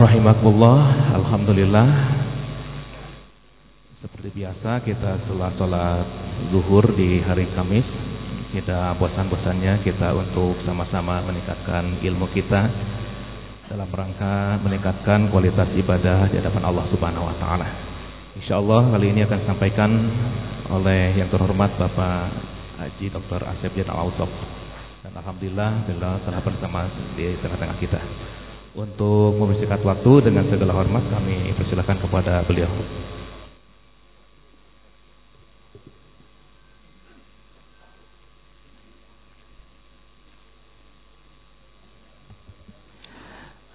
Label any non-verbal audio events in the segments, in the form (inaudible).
Rahimakumullah, Alhamdulillah. Seperti biasa kita setelah sholat zuhur di hari Kamis Kita bosan-bosannya kita untuk sama-sama meningkatkan ilmu kita Dalam rangka meningkatkan kualitas ibadah di hadapan Allah subhanahu wa ta'ala. InsyaAllah kali ini akan disampaikan oleh yang terhormat Bapak Haji Dr. Asep Jan Dan Alhamdulillah beliau telah bersama di tengah-tengah kita untuk membersihkan waktu dengan segala hormat kami persilahkan kepada beliau.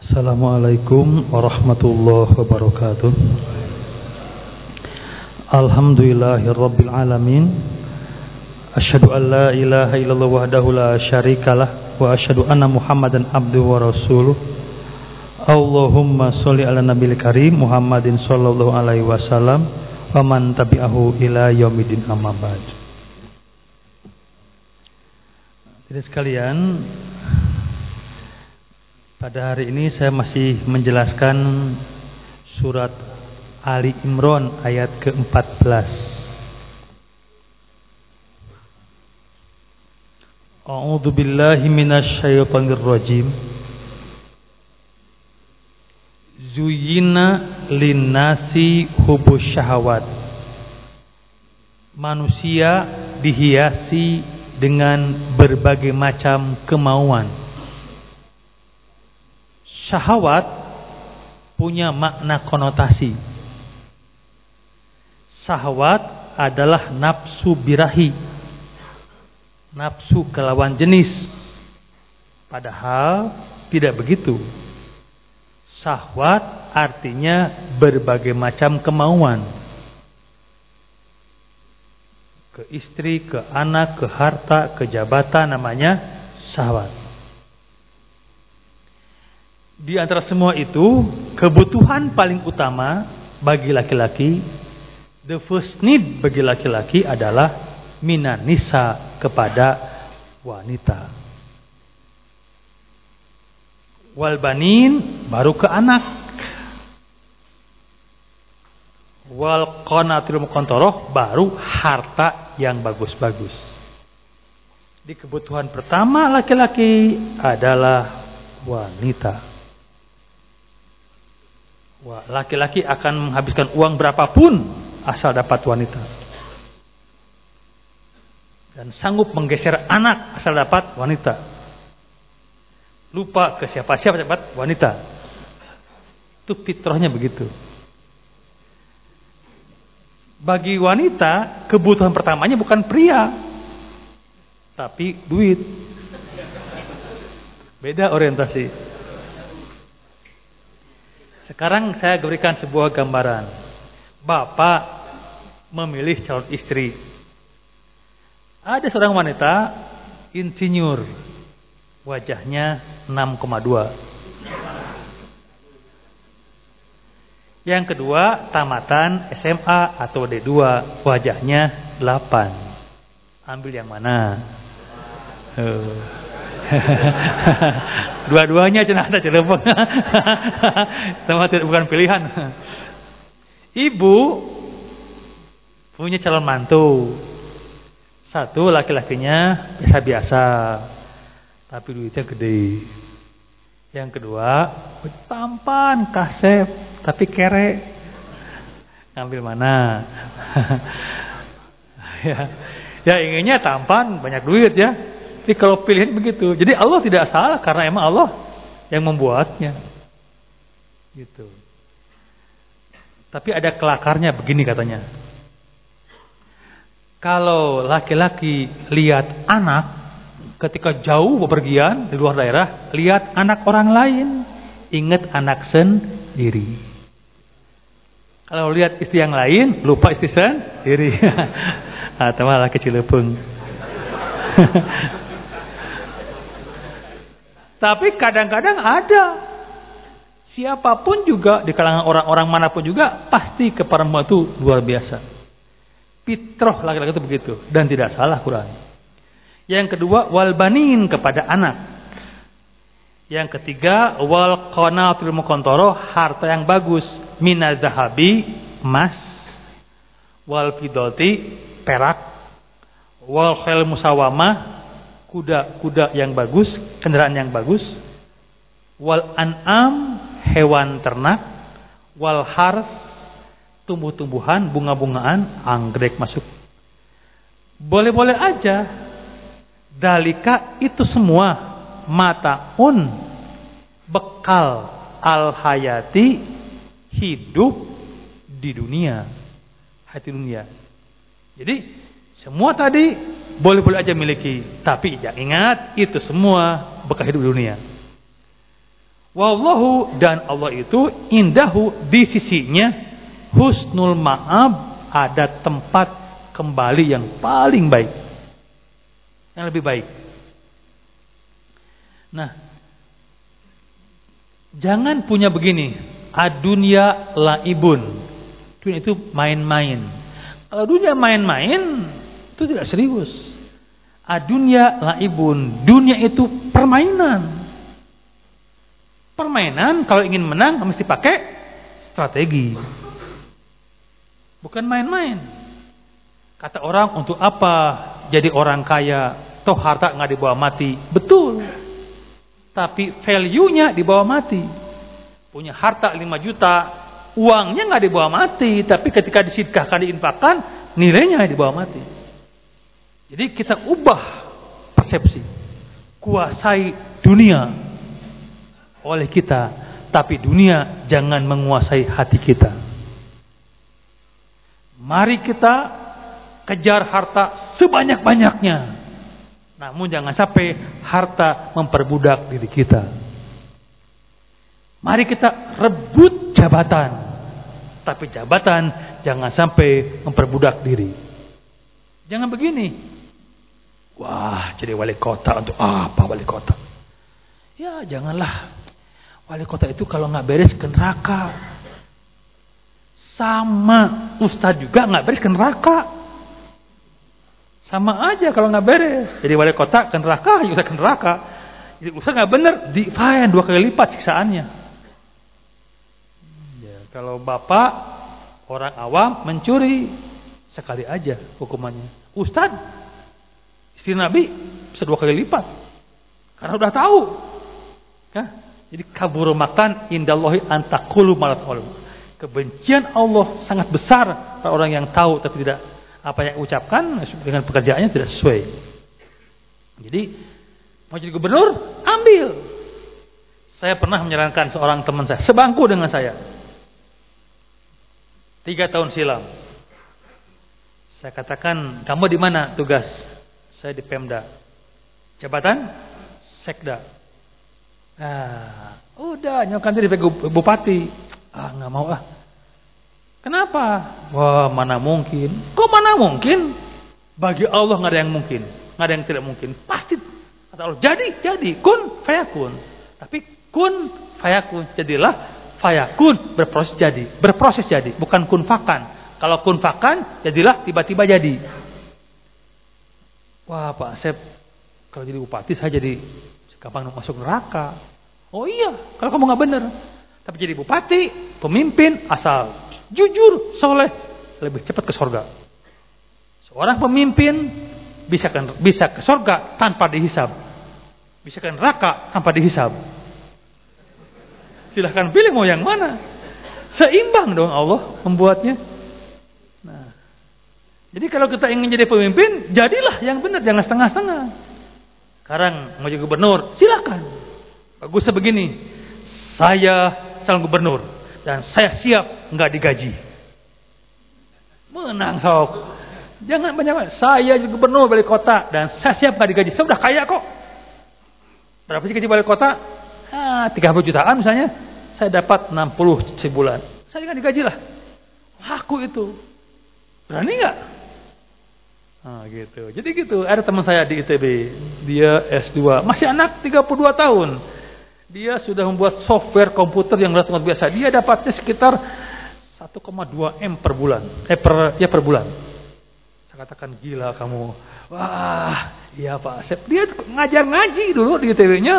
Assalamualaikum warahmatullahi wabarakatuh. Alhamdulillahirabbil alamin. Asyhadu an la ilaha illallah wahdahu la syarikalah wa asyhadu anna Muhammadan abduhu wa rasuluh. Allahumma sholli ala nabil karim Muhammadin sallallahu alaihi wasallam wa man tabi'ahu ila yaumidin amma ba'd. Jadi sekalian pada hari ini saya masih menjelaskan surat Ali Imran ayat ke-14. A'udzu billahi minasy syaithanir rajim. Zuyina linnasi hubus syahwat Manusia dihiasi dengan berbagai macam kemauan. Syahwat punya makna konotasi. Syahwat adalah nafsu birahi Nafsu kelawan jenis. Padahal tidak begitu Sahwat artinya berbagai macam kemauan. Ke istri, ke anak, ke harta, ke jabatan namanya sahwat. Di antara semua itu, kebutuhan paling utama bagi laki-laki, the first need bagi laki-laki adalah minanisa kepada wanita wal banin baru ke anak. Wal qanatil muqantoroh baru harta yang bagus-bagus. Di kebutuhan pertama laki-laki adalah wanita. Laki-laki akan menghabiskan uang berapapun asal dapat wanita. Dan sanggup menggeser anak asal dapat wanita lupa ke siapa-siapa dapat wanita. Itu fitrahnya begitu. Bagi wanita, kebutuhan pertamanya bukan pria, tapi duit. Beda orientasi. Sekarang saya berikan sebuah gambaran. Bapak memilih calon istri. Ada seorang wanita insinyur wajahnya 6,2 yang kedua tamatan SMA atau D2 wajahnya 8 ambil yang mana? Uh. (laughs) dua-duanya cina. Ada celepeng bukan pilihan. Ibu punya calon mantu. Satu laki-lakinya biasa-biasa tapi duitnya gede. Yang kedua, tampan, kasep, tapi kere. Ngambil mana? (laughs) ya. ya inginnya tampan, banyak duit ya. Tapi kalau pilihan begitu. Jadi Allah tidak salah karena emang Allah yang membuatnya. Gitu. Tapi ada kelakarnya begini katanya. Kalau laki-laki lihat anak ketika jauh bepergian di luar daerah, lihat anak orang lain, ingat anak sendiri. Kalau lihat istri yang lain, lupa istri sendiri. Atau malah kecil lepung. Tapi kadang-kadang ada siapa pun juga di kalangan orang-orang mana pun juga pasti ke perempuan itu luar biasa. Fitrah laki-laki itu begitu dan tidak salah Quran. Yang kedua walbanin kepada anak. Yang ketiga, wal qanatul muqantara, harta yang bagus, minaz zahabi, emas, wal fidati, perak, wal khil musawamah, kuda-kuda yang bagus, kendaraan yang bagus, wal an'am, hewan ternak, wal hars, tumbuh-tumbuhan, bunga-bungaan, anggrek masuk. Boleh-boleh aja. Dalika itu semua mataun bekal al hayati hidup di dunia. Hati dunia. Jadi semua tadi boleh-boleh aja miliki. Tapi jangan ingat itu semua bekal hidup di dunia. Wallahu dan Allah itu indahu di sisinya. Husnul ma'ab ada tempat kembali yang paling baik yang lebih baik Nah, jangan punya begini, adunya laibun. Dunia itu main-main. Kalau dunia main-main, itu tidak serius. Adunya laibun. Dunia itu permainan. Permainan kalau ingin menang mesti pakai strategi. Bukan main-main. Kata orang untuk apa jadi orang kaya? Toh harta nggak dibawa mati. Betul tapi value-nya dibawa mati. Punya harta 5 juta, uangnya nggak dibawa mati, tapi ketika disidkahkan diinfakkan, nilainya dibawa mati. Jadi kita ubah persepsi. Kuasai dunia oleh kita, tapi dunia jangan menguasai hati kita. Mari kita kejar harta sebanyak-banyaknya namun jangan sampai harta memperbudak diri kita. Mari kita rebut jabatan. Tapi jabatan jangan sampai memperbudak diri. Jangan begini. Wah, jadi wali kota untuk apa wali kota? Ya, janganlah. Wali kota itu kalau nggak beres ke neraka. Sama ustadz juga nggak beres ke neraka. Sama aja kalau nggak beres. Jadi wali kota ke neraka, (laughs) usah ke neraka. Jadi usah nggak bener, di fine dua kali lipat siksaannya. Ya, kalau bapak orang awam mencuri sekali aja hukumannya. Ustad istri Nabi bisa dua kali lipat karena udah tahu. Ya? Jadi kabur makan indallahi antakulu malat Kebencian Allah sangat besar pada orang yang tahu tapi tidak apa yang ucapkan dengan pekerjaannya tidak sesuai. Jadi mau jadi gubernur, ambil. Saya pernah menyarankan seorang teman saya, sebangku dengan saya. Tiga tahun silam. Saya katakan, kamu di mana tugas? Saya di Pemda. Jabatan? Sekda. Ah, udah nyokan jadi bupati. Ah, nggak mau ah. Kenapa? Wah, mana mungkin? Kok mana mungkin? Bagi Allah nggak ada yang mungkin, nggak ada yang tidak mungkin. Pasti kata Allah, jadi, jadi, kun, fayakun. Tapi kun, fayakun, jadilah fayakun, berproses jadi, berproses jadi, bukan kun fakan. Kalau kun fakan, jadilah tiba-tiba jadi. Wah, Pak Asep, kalau jadi bupati saya jadi gampang masuk neraka. Oh iya, kalau kamu nggak benar. Tapi jadi bupati, pemimpin, asal jujur, soleh, lebih cepat ke sorga. Seorang pemimpin bisa ke, bisa ke sorga tanpa dihisab. Bisa ke neraka tanpa dihisab. Silahkan pilih mau yang mana. Seimbang dong Allah membuatnya. Nah, jadi kalau kita ingin jadi pemimpin, jadilah yang benar, jangan setengah-setengah. Sekarang mau jadi gubernur, silakan. Bagusnya begini, saya calon gubernur dan saya siap nggak digaji. Menang sok. Jangan banyak saya jadi gubernur balik kota dan saya siap nggak digaji. Saya udah kaya kok. Berapa sih gaji balik kota? Ah, 30 jutaan misalnya. Saya dapat 60 sebulan. Saya nggak digaji lah. Aku itu. Berani nggak? Ah, gitu. Jadi gitu. Ada teman saya di ITB. Dia S2. Masih anak 32 tahun dia sudah membuat software komputer yang luar biasa. Dia dapatnya sekitar 1,2 M per bulan. Eh per ya per bulan. 1,2 Saya katakan gila kamu. Wah, iya Pak Asep. Dia ngajar ngaji dulu di ITB-nya.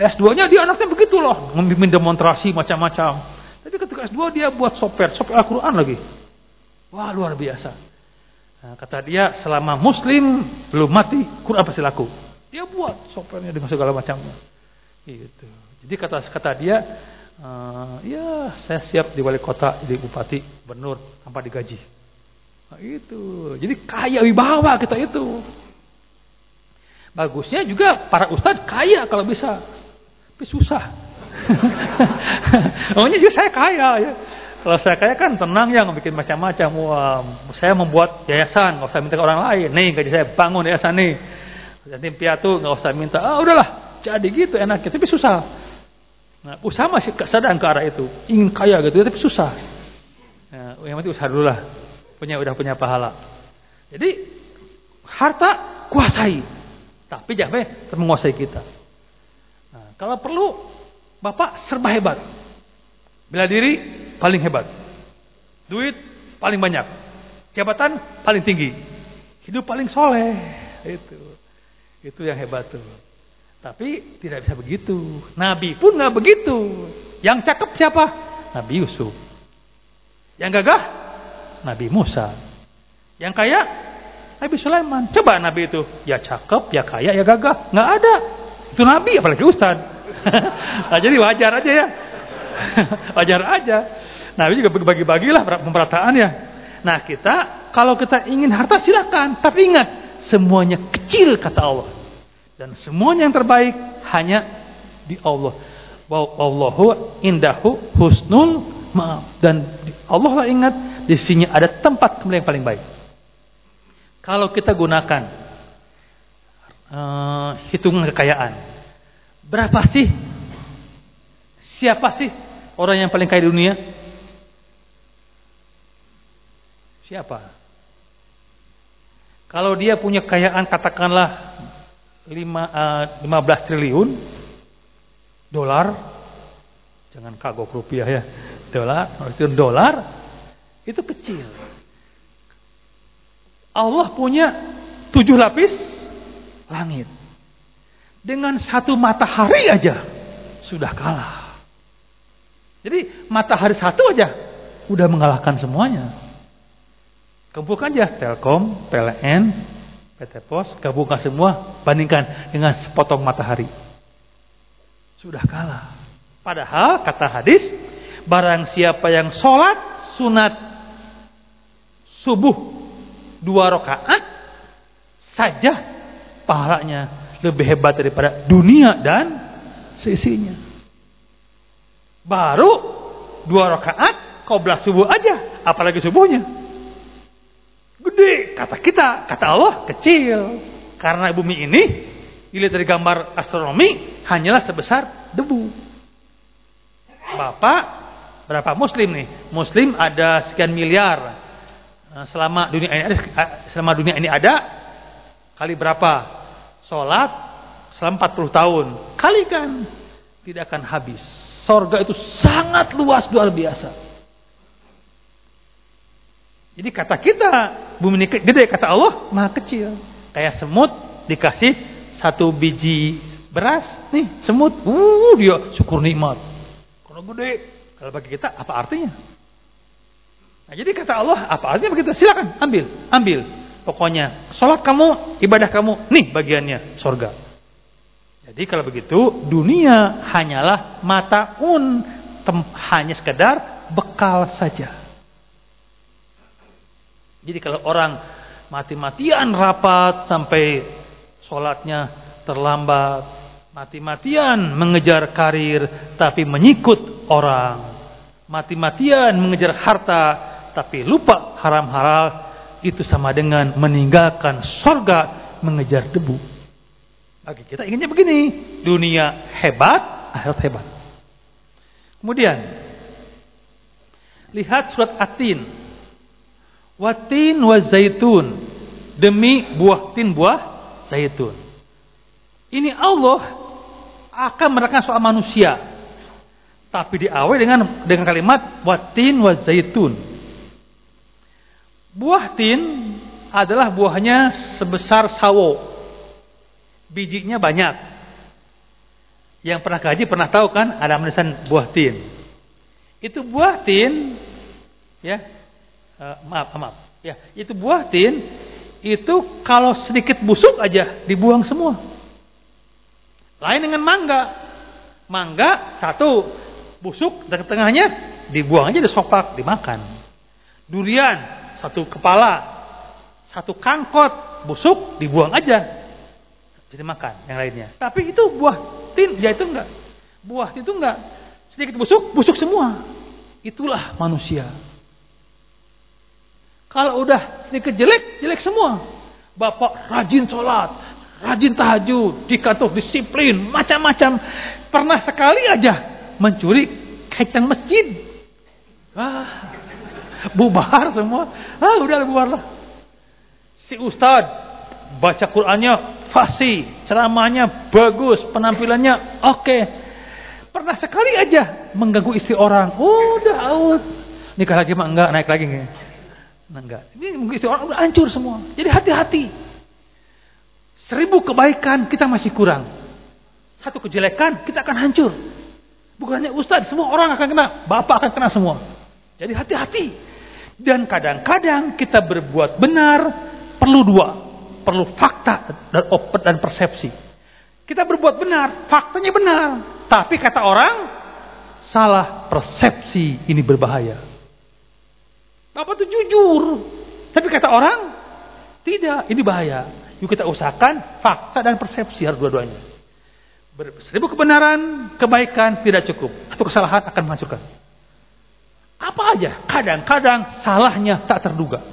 S2-nya dia anaknya begitu loh. Memimpin demonstrasi macam-macam. Tapi ketika S2 dia buat soper. Soper Al-Quran lagi. Wah, luar biasa. Nah, kata dia, selama muslim belum mati, Quran pasti laku. Dia buat sopernya dengan segala macamnya. Gitu. Jadi kata kata dia, uh, ya saya siap di wali kota, jadi bupati, gubernur, tanpa digaji. Nah, itu. Jadi kaya wibawa kita itu. Bagusnya juga para ustadz kaya kalau bisa. Tapi susah. (laughs) Pokoknya juga saya kaya ya. Kalau saya kaya kan tenang ya bikin macam-macam. Saya membuat yayasan, nggak usah minta ke orang lain. Nih gaji saya bangun yayasan nih. Jadi piatu nggak usah minta. Ah udahlah, jadi gitu enaknya. Tapi susah. Nah, usaha masih sedang ke arah itu. Ingin kaya gitu, tapi susah. Nah, yang penting usaha dulu lah punya udah punya pahala. Jadi harta kuasai, tapi jangan menguasai kita. Nah, kalau perlu bapak serba hebat, bela diri paling hebat, duit paling banyak, jabatan paling tinggi, hidup paling soleh, itu itu yang hebat tuh. Tapi tidak bisa begitu. Nabi pun nggak begitu. Yang cakep siapa? Nabi Yusuf. Yang gagah Nabi Musa. Yang kaya Nabi Sulaiman. Coba Nabi itu ya cakep, ya kaya, ya gagah. Nggak ada. Itu Nabi apalagi Ustaz. (laughs) nah, jadi wajar aja ya. (laughs) wajar aja. Nabi juga bagi-bagilah pemerataan ya. Nah kita kalau kita ingin harta silakan, tapi ingat semuanya kecil kata Allah dan semuanya yang terbaik hanya di Allah. Wallahu indahu husnul maaf dan Allah lah ingat di sini ada tempat kembali yang paling baik. Kalau kita gunakan uh, hitungan kekayaan, berapa sih? Siapa sih orang yang paling kaya di dunia? Siapa? Kalau dia punya kekayaan katakanlah 5, uh, 15 triliun dolar, jangan kagok rupiah ya, dolar, itu dolar, itu kecil. Allah punya tujuh lapis langit. Dengan satu matahari aja sudah kalah. Jadi matahari satu aja udah mengalahkan semuanya. Kumpulkan aja Telkom, PLN, PT Pos, gabungkan semua, bandingkan dengan sepotong matahari. Sudah kalah. Padahal kata hadis, barang siapa yang sholat sunat subuh dua rakaat saja pahalanya lebih hebat daripada dunia dan seisinya. Baru dua rakaat belas subuh aja, apalagi subuhnya. Gede, kata kita, kata Allah kecil. Karena bumi ini dilihat dari gambar astronomi hanyalah sebesar debu. Bapak berapa muslim nih? Muslim ada sekian miliar. Nah, selama dunia ini ada selama dunia ini ada kali berapa sholat selama 40 tahun kalikan tidak akan habis sorga itu sangat luas luar biasa jadi kata kita bumi ini gede kata Allah maha kecil kayak semut dikasih satu biji beras nih semut uh dia syukur nikmat kalau gede kalau bagi kita apa artinya Nah, jadi kata Allah, apa artinya begitu? Silakan, ambil, ambil. Pokoknya, sholat kamu, ibadah kamu, nih bagiannya, sorga. Jadi kalau begitu, dunia hanyalah mataun, hanya sekedar bekal saja. Jadi kalau orang mati-matian rapat sampai sholatnya terlambat, mati-matian mengejar karir tapi menyikut orang, mati-matian mengejar harta tapi lupa haram-halal itu sama dengan meninggalkan sorga mengejar debu. Bagi kita inginnya begini, dunia hebat, akhirat hebat. Kemudian lihat surat Atin. Watin wa zaitun demi buah tin buah zaitun. Ini Allah akan menerangkan soal manusia. Tapi diawali dengan dengan kalimat watin wa zaitun. Buah tin adalah buahnya sebesar sawo. Bijinya banyak. Yang pernah kaji pernah tahu kan ada tulisan buah tin. Itu buah tin ya. Uh, maaf, maaf. Ya, itu buah tin itu kalau sedikit busuk aja dibuang semua. Lain dengan mangga. Mangga satu busuk dari tengahnya dibuang aja disopak dimakan. Durian satu kepala satu kangkot busuk dibuang aja. Jadi makan yang lainnya. Tapi itu buah tin, ya itu enggak. Buah itu enggak. Sedikit busuk, busuk semua. Itulah manusia. Kalau udah sedikit jelek, jelek semua. Bapak rajin sholat, rajin tahajud, di kantor disiplin, macam-macam. Pernah sekali aja mencuri kacang masjid. Ah, bubar semua. Ah, udah bubar lah. Si Ustad baca Qur'annya fasih, ceramahnya bagus, penampilannya oke. Okay. Pernah sekali aja mengganggu istri orang. Udah out. Nikah lagi mah enggak, naik lagi enggak. Nah, enggak. Ini istri orang udah hancur semua. Jadi hati-hati. Seribu kebaikan kita masih kurang. Satu kejelekan kita akan hancur. Bukannya Ustadz, semua orang akan kena. Bapak akan kena semua. Jadi hati-hati. Dan kadang-kadang kita berbuat benar, perlu dua, perlu fakta dan opet dan persepsi. Kita berbuat benar, faktanya benar, tapi kata orang salah persepsi ini berbahaya. Bapak itu jujur, tapi kata orang tidak, ini bahaya. Yuk kita usahakan fakta dan persepsi harus dua-duanya. Seribu kebenaran, kebaikan tidak cukup. Satu kesalahan akan menghancurkan. Apa aja, kadang-kadang salahnya tak terduga.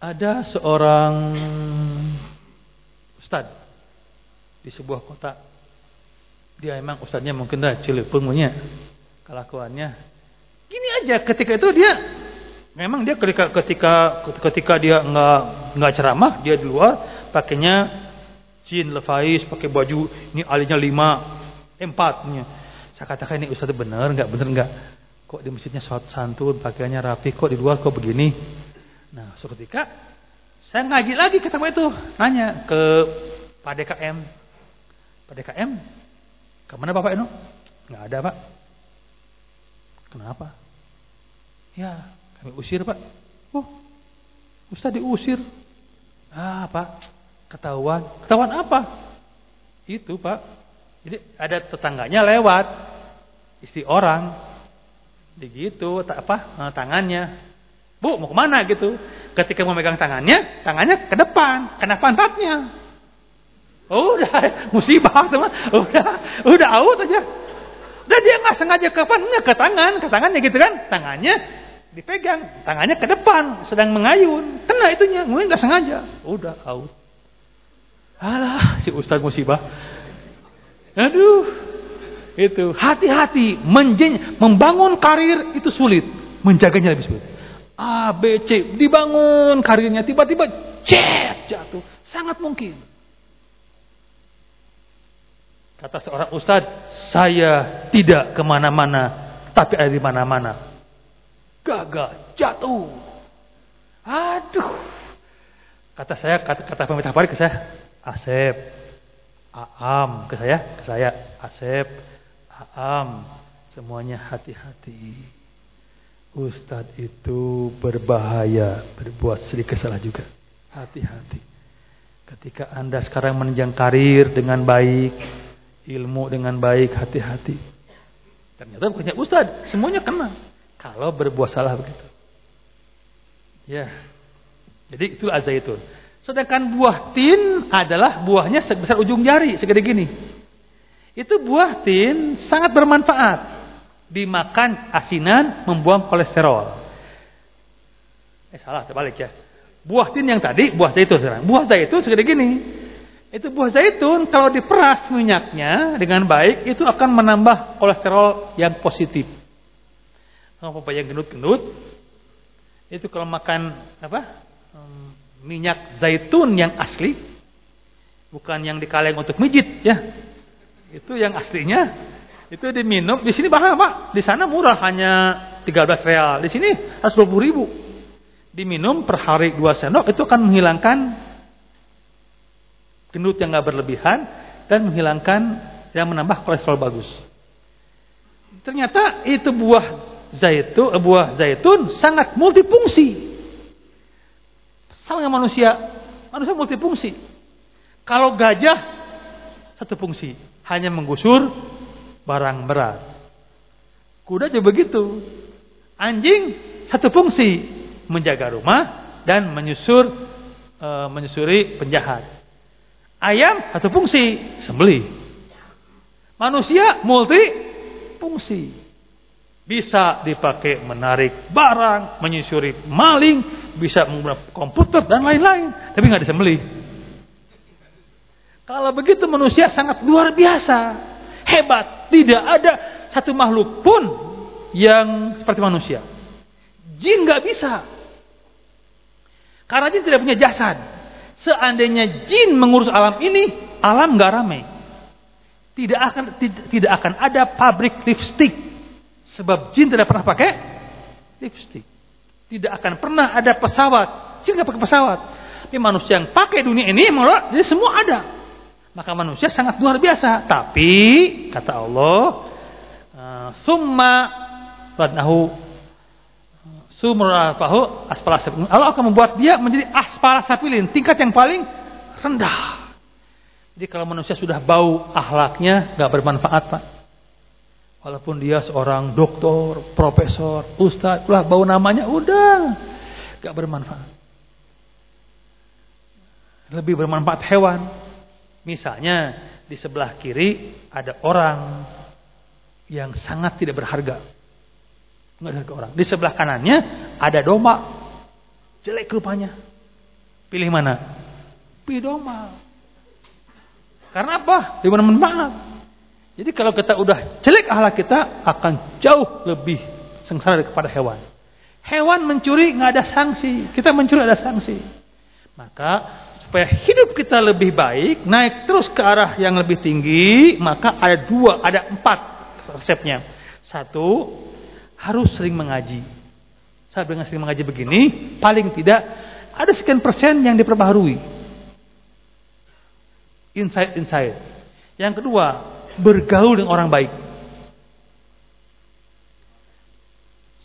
Ada seorang ustad di sebuah kota. Dia emang ustadnya mungkin dah punya kelakuannya. Gini aja ketika itu dia memang dia ketika ketika ketika dia nggak nggak ceramah dia di luar pakainya jin lefais pakai baju ini alinya lima empatnya saya katakan ini ustadz benar nggak benar nggak kok di masjidnya sholat santun pakaiannya rapi kok di luar kok begini Nah, suatu ketika saya ngaji lagi ketemu itu, nanya ke Pak DKM. Pak DKM, ke mana Bapak itu? Nggak ada Pak. Kenapa? Ya, kami usir Pak. Oh, Ustaz diusir. Ah Pak, ketahuan. Ketahuan apa? Itu Pak. Jadi ada tetangganya lewat, istri orang, begitu, apa tangannya Bu, mau ke mana gitu? Ketika mau megang tangannya, tangannya ke depan, kena pantatnya. udah, (laughs) musibah teman. Udah, udah out aja. Dan dia nggak sengaja ke depan, ke tangan, ke tangannya gitu kan? Tangannya dipegang, tangannya ke depan, sedang mengayun. Kena itunya, mungkin nggak sengaja. Udah out. Alah, si ustaz musibah. Aduh, itu hati-hati, membangun karir itu sulit, menjaganya lebih sulit. A, B, C, dibangun karirnya, tiba-tiba cet jatuh. Sangat mungkin. Kata seorang ustadz, saya tidak ke mana-mana, tapi ada di mana-mana. Gagal, jatuh. Aduh. Kata saya, kata, kata pemerintah Paris ke saya, Asep, Aam, ke saya, ke saya, Asep, Aam, semuanya hati-hati. Ustadz itu berbahaya, berbuat sedikit salah juga. Hati-hati. Ketika Anda sekarang menenjang karir dengan baik, ilmu dengan baik, hati-hati. Ternyata bukannya Ustadz, semuanya kena. Kalau berbuat salah begitu. Ya. Jadi itu azaitun. Sedangkan buah tin adalah buahnya sebesar ujung jari, segede gini. Itu buah tin sangat bermanfaat dimakan asinan membuang kolesterol. Eh salah, terbalik ya. Buah tin yang tadi buah zaitun sekarang. Buah zaitun segede gini. Itu buah zaitun kalau diperas minyaknya dengan baik itu akan menambah kolesterol yang positif. Apa yang gendut-gendut itu kalau makan apa? minyak zaitun yang asli bukan yang dikaleng untuk mijit ya. Itu yang aslinya itu diminum. Di sini bahkan Pak, di sana murah hanya 13 real. Di sini 120 ribu. Diminum per hari dua sendok itu akan menghilangkan gendut yang nggak berlebihan dan menghilangkan yang menambah kolesterol bagus. Ternyata itu buah zaitun, buah zaitun sangat multifungsi. Sama dengan manusia, manusia multifungsi. Kalau gajah satu fungsi, hanya menggusur barang berat. Kuda juga begitu. Anjing satu fungsi, menjaga rumah dan menyusur e, menyusuri penjahat. Ayam satu fungsi, sembelih. Manusia multi fungsi. Bisa dipakai menarik barang, menyusuri maling, bisa menggunakan komputer dan lain-lain, tapi nggak disembelih. Kalau begitu manusia sangat luar biasa, hebat. Tidak ada satu makhluk pun yang seperti manusia. Jin nggak bisa. Karena jin tidak punya jasad. Seandainya jin mengurus alam ini, alam nggak ramai. Tidak akan tidak akan ada pabrik lipstick. Sebab jin tidak pernah pakai lipstick. Tidak akan pernah ada pesawat. Jin nggak pakai pesawat. Tapi manusia yang pakai dunia ini, jadi semua ada. Maka manusia sangat luar biasa. Tapi kata Allah, eh, summa radnahu sumrafahu asfala Allah akan membuat dia menjadi asfala tingkat yang paling rendah. Jadi kalau manusia sudah bau ahlaknya nggak bermanfaat, Pak. Walaupun dia seorang doktor, profesor, ustadz, lah bau namanya udah gak bermanfaat. Lebih bermanfaat hewan. Misalnya di sebelah kiri ada orang yang sangat tidak berharga. Enggak ada orang. Di sebelah kanannya ada domba. Jelek rupanya. Pilih mana? Pilih domba. Karena apa? Lebih bermanfaat. Jadi kalau kita udah jelek akhlak kita akan jauh lebih sengsara daripada hewan. Hewan mencuri nggak ada sanksi, kita mencuri ada sanksi. Maka supaya hidup kita lebih baik, naik terus ke arah yang lebih tinggi, maka ada dua, ada empat resepnya. Satu, harus sering mengaji. Saya dengan sering mengaji begini, paling tidak ada sekian persen yang diperbaharui. Insight-insight. Yang kedua, bergaul dengan orang baik.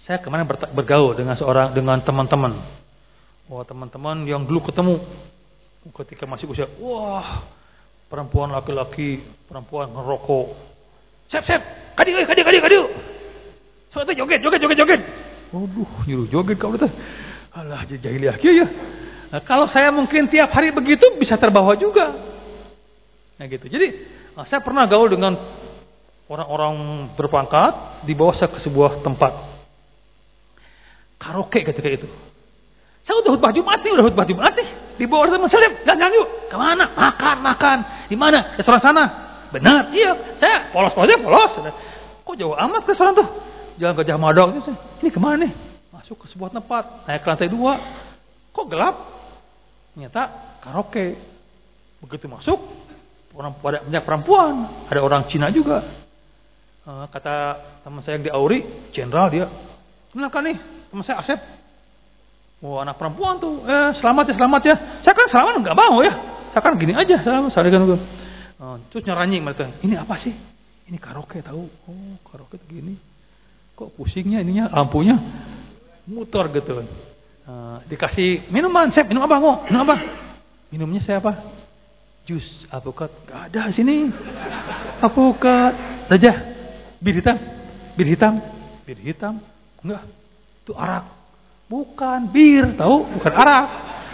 Saya kemarin bergaul dengan seorang dengan teman-teman. Wah, teman-teman yang dulu ketemu ketika masih usia, wah, perempuan laki-laki, perempuan ngerokok. Sep, sep, kadi, kadi, kadi, kadi. Soalnya joget, joget, joget, joget. Waduh, nyuruh joget kau itu. Alah, jahiliah kia ya. Nah, kalau saya mungkin tiap hari begitu bisa terbawa juga. Nah gitu. Jadi Nah, saya pernah gaul dengan orang-orang berpangkat di bawah saya ke sebuah tempat karaoke ketika itu. Saya udah khutbah Jumat nih, udah khutbah Jumat nih. Di bawah saya, jalan yuk. Ke mana? Makan, makan. Di mana? Restoran sana. Benar, iya. Saya polos-polosnya polos. Kok jauh amat ke sana tuh? Jalan ke Jamadok. Ini ke mana nih? Masuk ke sebuah tempat. Naik ke lantai dua. Kok gelap? Ternyata karaoke. Begitu masuk, orang banyak perempuan, ada orang Cina juga. Uh, kata teman saya yang di Auri, jenderal dia. Kenapa nih? Teman saya Asep. Oh anak perempuan tuh, eh selamat ya selamat ya. Saya kan selamat nggak mau ya. Saya kan gini aja, selamat. Saya kan uh, terus nyeranyi mereka. Ini apa sih? Ini karaoke tahu? Oh karaoke gini. Kok pusingnya ininya lampunya muter gitu. Uh, dikasih minuman, Sep, minum apa kok? Minum apa? Minumnya saya apa? Jus apokat gak ada sini. Apokat saja. Bir hitam, bir hitam, bir hitam. Enggak, itu arak. Bukan bir, tahu? Bukan arak.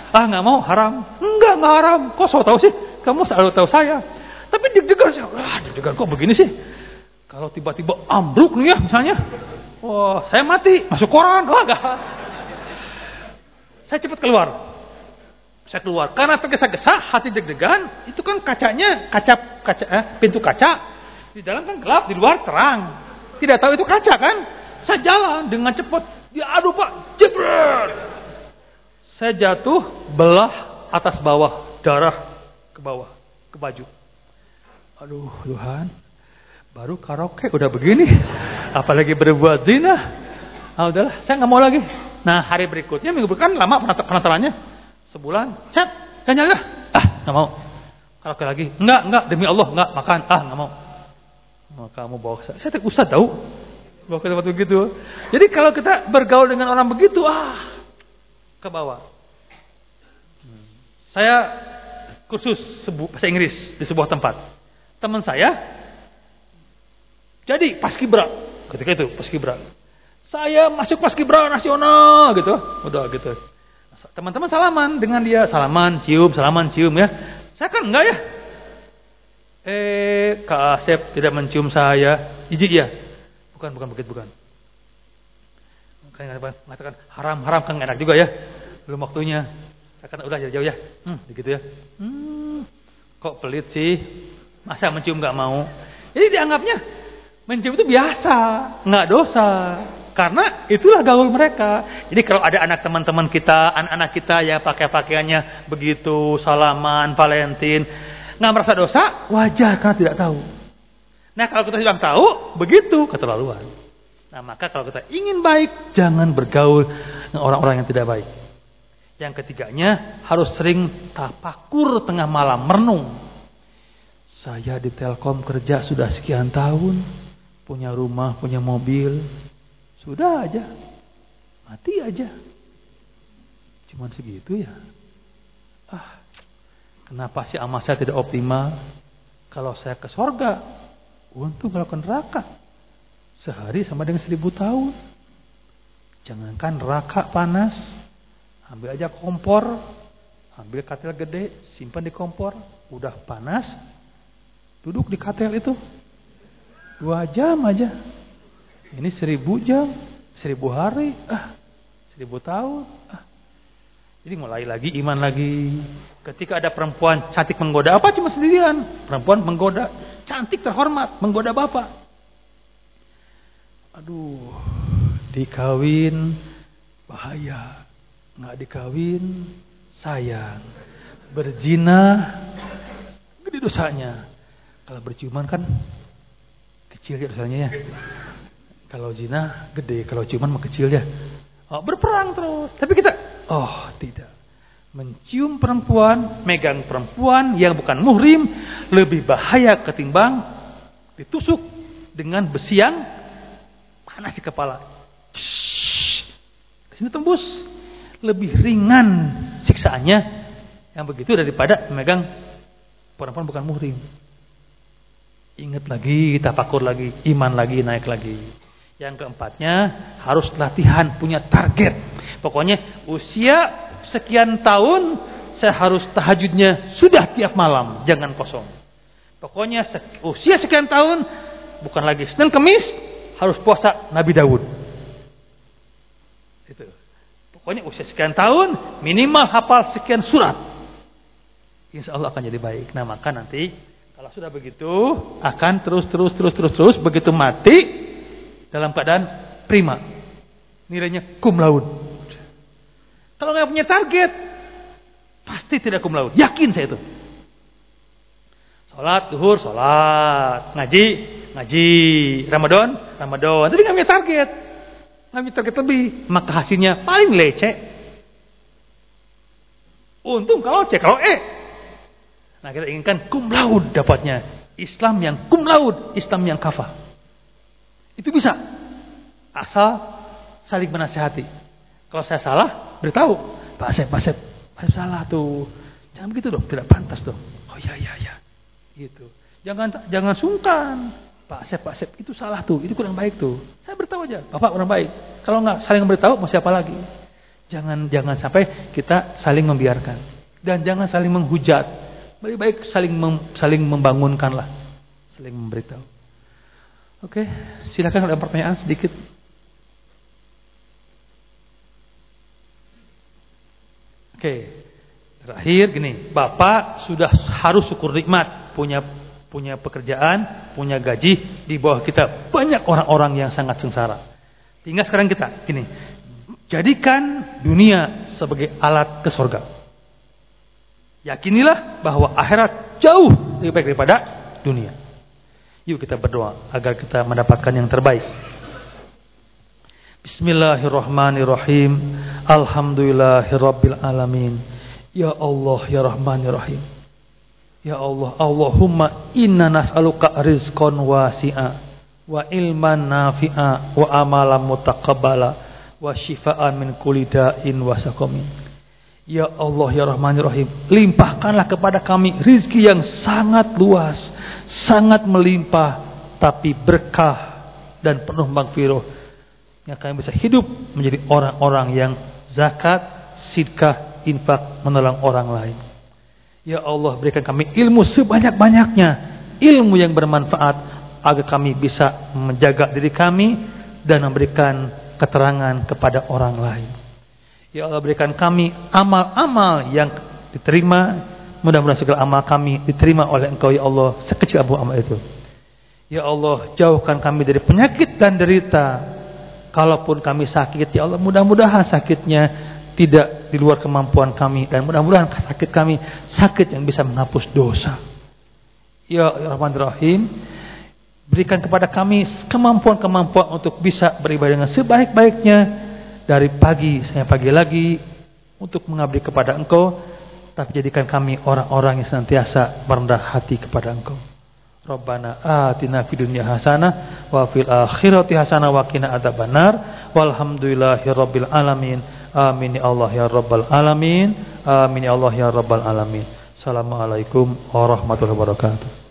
Ah nggak mau haram. Enggak nggak haram. Kok so tahu sih? Kamu selalu tahu saya. Tapi deg-degan sih. Ah deg-degan kok begini sih? Kalau tiba-tiba ambruk nih ya misalnya. Wah, saya mati. Masuk koran. Wah, enggak. Saya cepat keluar. Saya keluar karena tergesa-gesa, hati deg-degan. Itu kan kacanya, kaca, kaca, eh, pintu kaca. Di dalam kan gelap, di luar terang. Tidak tahu itu kaca kan? Saya jalan dengan cepat. Dia aduh pak, jebret. Saya jatuh, belah atas bawah, darah ke bawah, ke baju. Aduh Tuhan, baru karaoke udah begini, apalagi berbuat zina. Ah udahlah, saya nggak mau lagi. Nah, hari berikutnya minggu berikutnya kan lama penatarannya. Sebulan, chat, kan nyala. Ah, nggak mau. Kalau lagi, enggak, enggak, demi Allah, enggak, makan. Ah, nggak mau. Maka kamu bawa saya. Saya ustaz tahu. Bawa ke tempat begitu. Jadi kalau kita bergaul dengan orang begitu, ah, ke bawah. Hmm. Saya kursus bahasa Inggris di sebuah tempat. Teman saya jadi paskibra ketika itu paskibra. Saya masuk paskibra nasional gitu. Udah gitu. Teman-teman salaman dengan dia, salaman, cium, salaman, cium ya. Saya kan enggak ya. Eh, Kak Asep tidak mencium saya. Jijik ya? Bukan, bukan begitu, bukan. Kalian mengatakan haram, haram kan enak juga ya. Belum waktunya. Saya kata udah jauh-jauh ya. Hmm, begitu ya. Hmm, kok pelit sih? Masa mencium nggak mau? Jadi dianggapnya mencium itu biasa, nggak dosa. Karena itulah gaul mereka. Jadi kalau ada anak teman-teman kita, anak-anak kita yang pakai pakaiannya begitu, salaman, Valentine, nggak merasa dosa, wajar karena tidak tahu. Nah kalau kita sudah tahu, begitu keterlaluan. Nah maka kalau kita ingin baik, jangan bergaul dengan orang-orang yang tidak baik. Yang ketiganya harus sering tapakur tengah malam, merenung. Saya di Telkom kerja sudah sekian tahun, punya rumah, punya mobil, sudah aja, mati aja. Cuman segitu ya. Ah, Kenapa sih amal saya tidak optimal? Kalau saya ke sorga, untung kalau ke neraka. Sehari sama dengan seribu tahun. Jangankan neraka panas, ambil aja kompor, ambil katil gede, simpan di kompor, udah panas, duduk di katil itu, dua jam aja. Ini seribu jam, seribu hari, ah, seribu tahun, ah, jadi mulai lagi iman lagi. Ketika ada perempuan cantik menggoda apa cuma sendirian. Perempuan menggoda cantik terhormat menggoda bapak. Aduh, dikawin bahaya. Nggak dikawin sayang. Berzina gede dosanya. Kalau berciuman kan kecil ya dosanya ya. Kalau zina gede, kalau ciuman mah kecil ya. Oh, berperang terus. Tapi kita Oh, tidak. Mencium perempuan, megang perempuan yang bukan muhrim lebih bahaya ketimbang ditusuk dengan besi yang panas di kepala. Ke sini tembus. Lebih ringan siksaannya yang begitu daripada megang perempuan bukan muhrim. Ingat lagi, kita pakur lagi, iman lagi, naik lagi. Yang keempatnya harus latihan, punya target. Pokoknya usia sekian tahun saya harus tahajudnya sudah tiap malam, jangan kosong. Pokoknya usia sekian tahun bukan lagi Senin Kemis harus puasa Nabi Dawud. Itu. Pokoknya usia sekian tahun minimal hafal sekian surat. Insya Allah akan jadi baik. Nah maka nanti kalau sudah begitu akan terus terus terus terus terus begitu mati dalam keadaan prima. Nilainya cum laude. Kalau nggak punya target, pasti tidak cum laude. Yakin saya itu. Salat duhur, salat, ngaji, ngaji, Ramadan, Ramadan. Tapi nggak punya target, nggak punya target lebih, maka hasilnya paling leceh. Untung kalau C, kalau E. Nah kita inginkan cum laude dapatnya. Islam yang cum laude, Islam yang kafah. Itu bisa. Asal saling menasihati. Kalau saya salah, beritahu. Pak Asep, Pak Asep, Pak Asep salah tuh. Jangan begitu dong, tidak pantas dong. Oh iya, iya, iya. Gitu. Jangan jangan sungkan. Pak Asep, Pak Asep, itu salah tuh, itu kurang baik tuh. Saya beritahu aja, Bapak kurang baik. Kalau nggak saling beritahu, mau siapa lagi? Jangan jangan sampai kita saling membiarkan dan jangan saling menghujat. Lebih baik saling mem, saling membangunkanlah, saling memberitahu. Oke, silakan ada pertanyaan sedikit. Oke, terakhir gini, Bapak sudah harus syukur nikmat punya punya pekerjaan, punya gaji di bawah kita banyak orang-orang yang sangat sengsara. Tinggal sekarang kita gini, jadikan dunia sebagai alat ke surga. Yakinilah bahwa akhirat jauh lebih baik daripada dunia. Yuk kita berdoa agar kita mendapatkan yang terbaik. Bismillahirrahmanirrahim. Alhamdulillahirabbil alamin. Ya Allah ya Rahman ya Rahim. Ya Allah, Allahumma inna nas'aluka rizqan wasi'a wa ilman nafi'a wa amalan mutaqabbala wa shifaan min kulli da'in wa saqamin. Ya Allah ya Rahman ya Rahim, limpahkanlah kepada kami rizki yang sangat luas, sangat melimpah, tapi berkah dan penuh magfirah. Yang kami bisa hidup menjadi orang-orang yang zakat, sedekah, infak, menolong orang lain. Ya Allah berikan kami ilmu sebanyak-banyaknya, ilmu yang bermanfaat agar kami bisa menjaga diri kami dan memberikan keterangan kepada orang lain. Ya Allah berikan kami amal-amal yang diterima, mudah-mudahan segala amal kami diterima oleh Engkau ya Allah sekecil apa pun amal itu. Ya Allah jauhkan kami dari penyakit dan derita. Kalaupun kami sakit ya Allah mudah-mudahan sakitnya tidak di luar kemampuan kami dan mudah-mudahan sakit kami sakit yang bisa menghapus dosa. Ya Rahman Rahim, berikan kepada kami kemampuan-kemampuan untuk bisa beribadah dengan sebaik-baiknya dari pagi sampai pagi lagi untuk mengabdi kepada Engkau, tapi jadikan kami orang-orang yang senantiasa merendah hati kepada Engkau. Rabbana atina fid dunya hasanah wa fil akhirati hasanah wa qina adzabannar. Walhamdulillahirabbil alamin. Amin ya Allah ya rabbal alamin. Amin ya Allah ya rabbal alamin. Assalamualaikum warahmatullahi wabarakatuh